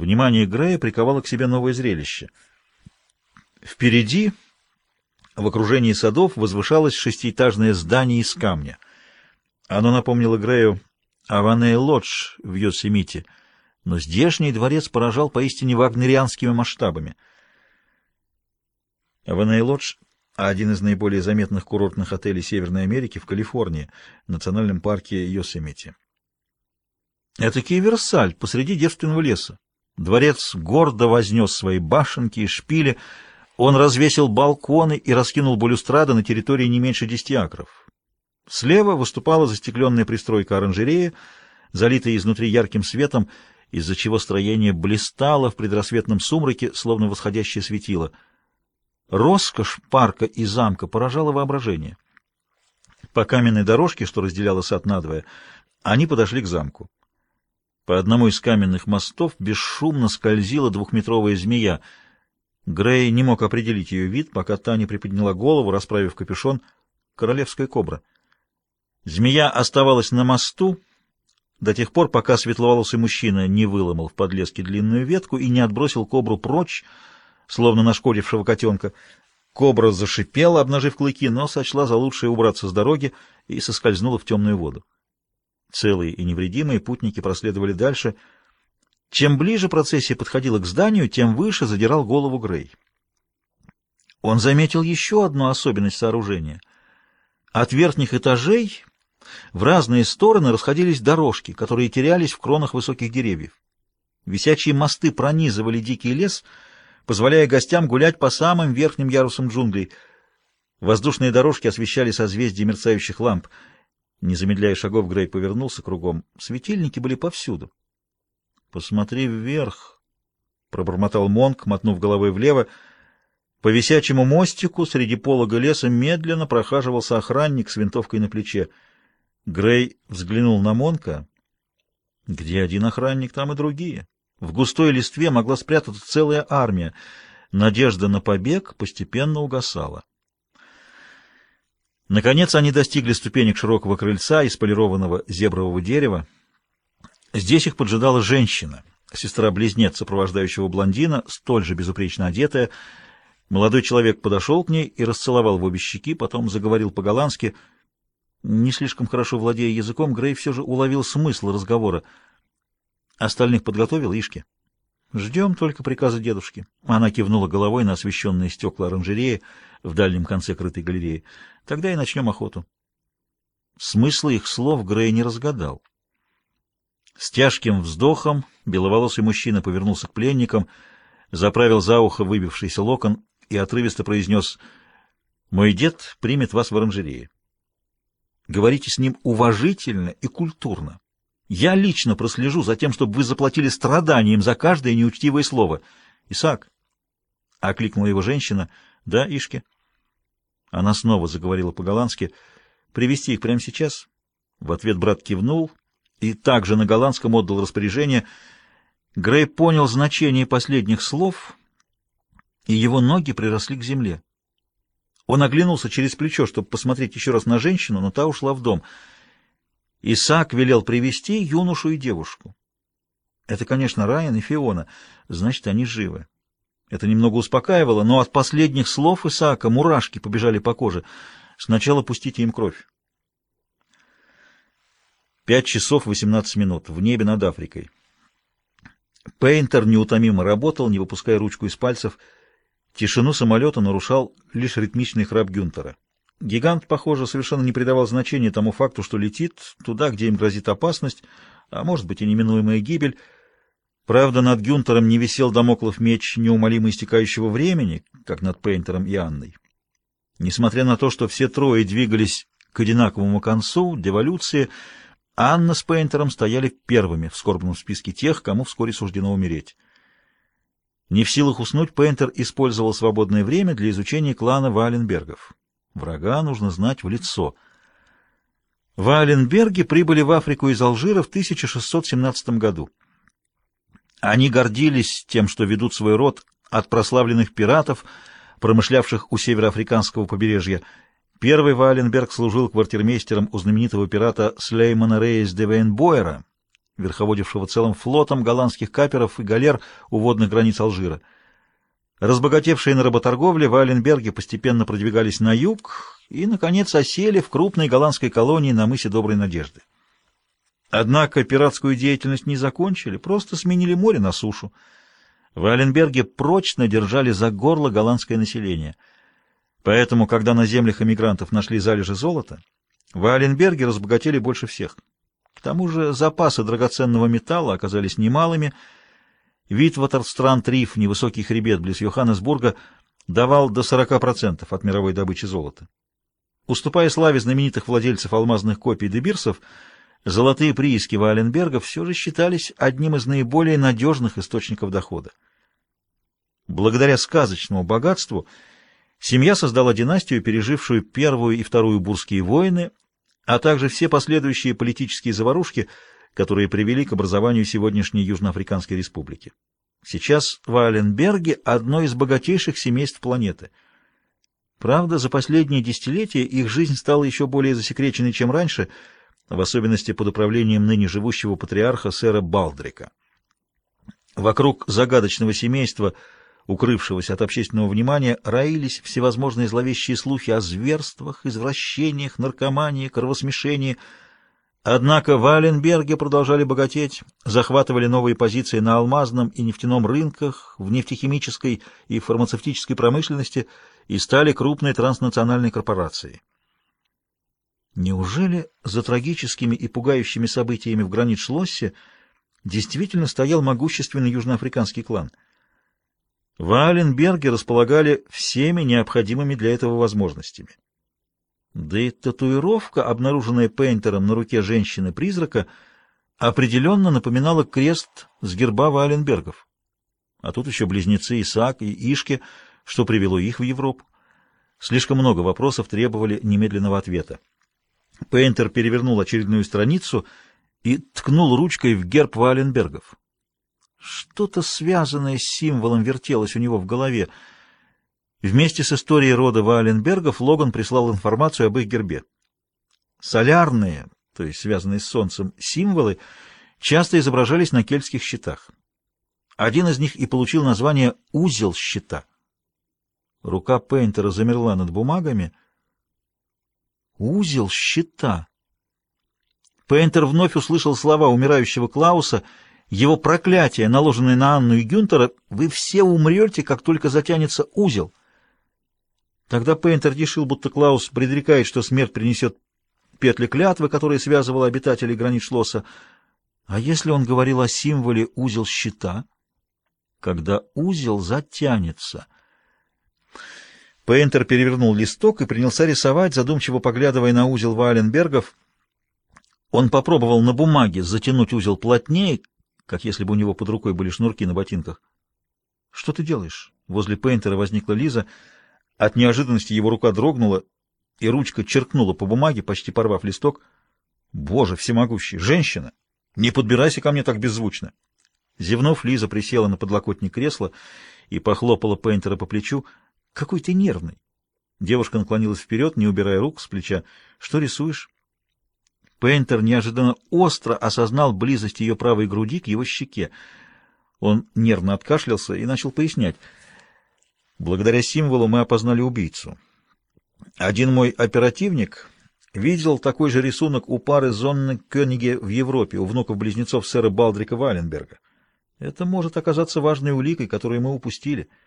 Внимание Грея приковало к себе новое зрелище. Впереди, в окружении садов, возвышалось шестиэтажное здание из камня. Оно напомнило Грею Аваней Лодж в Йосемите, но здешний дворец поражал поистине вагнерианскими масштабами. Аваней Лодж — один из наиболее заметных курортных отелей Северной Америки в Калифорнии, в национальном парке Йосемите. Это Версаль посреди девственного леса. Дворец гордо вознес свои башенки и шпили, он развесил балконы и раскинул балюстрады на территории не меньше десяти акров. Слева выступала застекленная пристройка оранжереи, залитая изнутри ярким светом, из-за чего строение блистало в предрассветном сумраке, словно восходящее светило. Роскошь парка и замка поражала воображение. По каменной дорожке, что разделяла сад надвое, они подошли к замку. По одному из каменных мостов бесшумно скользила двухметровая змея. Грей не мог определить ее вид, пока та не приподняла голову, расправив капюшон. Королевская кобра. Змея оставалась на мосту до тех пор, пока светловолосый мужчина не выломал в подлеске длинную ветку и не отбросил кобру прочь, словно нашкодившего котенка. Кобра зашипела, обнажив клыки, но сочла за лучшее убраться с дороги и соскользнула в темную воду. Целые и невредимые путники проследовали дальше. Чем ближе процессия подходила к зданию, тем выше задирал голову Грей. Он заметил еще одну особенность сооружения. От верхних этажей в разные стороны расходились дорожки, которые терялись в кронах высоких деревьев. Висячие мосты пронизывали дикий лес, позволяя гостям гулять по самым верхним ярусам джунглей. Воздушные дорожки освещали созвездия мерцающих ламп — не замедляя шагов, Грей повернулся кругом. Светильники были повсюду. — Посмотри вверх, — пробормотал Монк, мотнув головой влево. По висячему мостику среди полога леса медленно прохаживался охранник с винтовкой на плече. Грей взглянул на Монка. Где один охранник, там и другие. В густой листве могла спрятаться целая армия. Надежда на побег постепенно угасала. Наконец они достигли ступенек широкого крыльца из полированного зебрового дерева. Здесь их поджидала женщина, сестра-близнец сопровождающего блондина, столь же безупречно одетая. Молодой человек подошел к ней и расцеловал в обе щеки, потом заговорил по-голландски. Не слишком хорошо владея языком, Грей все же уловил смысл разговора. Остальных подготовил Ишки. «Ждем только приказа дедушки». Она кивнула головой на освещенные стекла оранжереи в дальнем конце крытой галереи. Тогда и начнем охоту. Смысла их слов Грей не разгадал. С тяжким вздохом беловолосый мужчина повернулся к пленникам, заправил за ухо выбившийся локон и отрывисто произнес «Мой дед примет вас в оранжерее. Говорите с ним уважительно и культурно. Я лично прослежу за тем, чтобы вы заплатили страданием за каждое неучтивое слово. Исаак!» — окликнула его женщина. «Да, Ишки?» Она снова заговорила по-голландски. «Привести их прямо сейчас?» В ответ брат кивнул и также на голландском отдал распоряжение. Грей понял значение последних слов, и его ноги приросли к земле. Он оглянулся через плечо, чтобы посмотреть еще раз на женщину, но та ушла в дом. Исаак велел привести юношу и девушку. Это, конечно, Райан и Фиона, значит, они живы. Это немного успокаивало, но от последних слов Исаака мурашки побежали по коже. Сначала пустите им кровь. Пять часов восемнадцать минут. В небе над Африкой. Пейнтер неутомимо работал, не выпуская ручку из пальцев. Тишину самолета нарушал лишь ритмичный храп Гюнтера. Гигант, похоже, совершенно не придавал значения тому факту, что летит туда, где им грозит опасность, а может быть и неминуемая гибель, Правда, над Гюнтером не висел домоклов меч неумолимо истекающего времени, как над Пейнтером и Анной. Несмотря на то, что все трое двигались к одинаковому концу деволюции, Анна с Пейнтером стояли первыми в скорбном списке тех, кому вскоре суждено умереть. Не в силах уснуть, Пейнтер использовал свободное время для изучения клана Валенбергов. Врага нужно знать в лицо. Валенберги прибыли в Африку из Алжира в 1617 году. Они гордились тем, что ведут свой род от прославленных пиратов, промышлявших у североафриканского побережья. Первый Валенберг служил квартирмейстером у знаменитого пирата Слеймана Рейс де Вейнбойера, верховодившего целым флотом голландских каперов и галер у водных границ Алжира. Разбогатевшие на работорговле, Вайленберги постепенно продвигались на юг и, наконец, осели в крупной голландской колонии на мысе Доброй Надежды. Однако пиратскую деятельность не закончили, просто сменили море на сушу. В Вайленберге прочно держали за горло голландское население. Поэтому, когда на землях эмигрантов нашли залежи золота, Вайленберги разбогатели больше всех. К тому же запасы драгоценного металла оказались немалыми, Витватерстранд-Риф, невысокий хребет близ Йоханнесбурга, давал до 40% от мировой добычи золота. Уступая славе знаменитых владельцев алмазных копий Дебирсов, золотые прииски Валенберга все же считались одним из наиболее надежных источников дохода. Благодаря сказочному богатству семья создала династию, пережившую Первую и Вторую Бурские войны, а также все последующие политические заварушки – которые привели к образованию сегодняшней Южноафриканской республики. Сейчас в Аленберге одно из богатейших семейств планеты. Правда, за последние десятилетия их жизнь стала еще более засекреченной, чем раньше, в особенности под управлением ныне живущего патриарха сэра Балдрика. Вокруг загадочного семейства, укрывшегося от общественного внимания, роились всевозможные зловещие слухи о зверствах, извращениях, наркомании, кровосмешении – Однако Валенберги продолжали богатеть, захватывали новые позиции на алмазном и нефтяном рынках, в нефтехимической и фармацевтической промышленности и стали крупной транснациональной корпорацией. Неужели за трагическими и пугающими событиями в Гранит-Шлоссе действительно стоял могущественный южноафриканский клан? Валенберги располагали всеми необходимыми для этого возможностями. Да и татуировка, обнаруженная Пейнтером на руке женщины-призрака, определенно напоминала крест с герба Валенбергов. А тут еще близнецы Исаак и Ишке, что привело их в Европу. Слишком много вопросов требовали немедленного ответа. Пейнтер перевернул очередную страницу и ткнул ручкой в герб Валенбергов. Что-то связанное с символом вертелось у него в голове — Вместе с историей рода Валенбергов Логан прислал информацию об их гербе. Солярные, то есть связанные с Солнцем, символы часто изображались на кельтских щитах. Один из них и получил название «узел щита». Рука Пейнтера замерла над бумагами. «Узел щита». Пейнтер вновь услышал слова умирающего Клауса, его проклятие, наложенное на Анну и Гюнтера, «Вы все умрете, как только затянется узел». Тогда Пейнтер решил, будто Клаус предрекает, что смерть принесет петли клятвы, которые связывала обитателей гранит Шлосса. А если он говорил о символе узел щита? Когда узел затянется. Пейнтер перевернул листок и принялся рисовать, задумчиво поглядывая на узел Валенбергов. Он попробовал на бумаге затянуть узел плотнее, как если бы у него под рукой были шнурки на ботинках. — Что ты делаешь? Возле Пейнтера возникла Лиза — от неожиданности его рука дрогнула, и ручка черкнула по бумаге, почти порвав листок. «Боже всемогущий! Женщина! Не подбирайся ко мне так беззвучно!» Зевнув, Лиза присела на подлокотник кресла и похлопала Пейнтера по плечу. «Какой ты нервный!» Девушка наклонилась вперед, не убирая рук с плеча. «Что рисуешь?» Пейнтер неожиданно остро осознал близость ее правой груди к его щеке. Он нервно откашлялся и начал пояснять — Благодаря символу мы опознали убийцу. Один мой оперативник видел такой же рисунок у пары Зонны Кёниге в Европе, у внуков-близнецов сэра Балдрика Валенберга. Это может оказаться важной уликой, которую мы упустили —